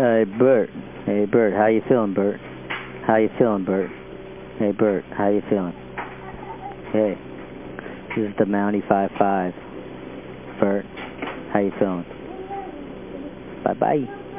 Hey, Bert. Hey, Bert. How you feeling, Bert? How you feeling, Bert? Hey, Bert. How you feeling? Hey. This is the Mountie five Bert. How you feeling? Bye-bye.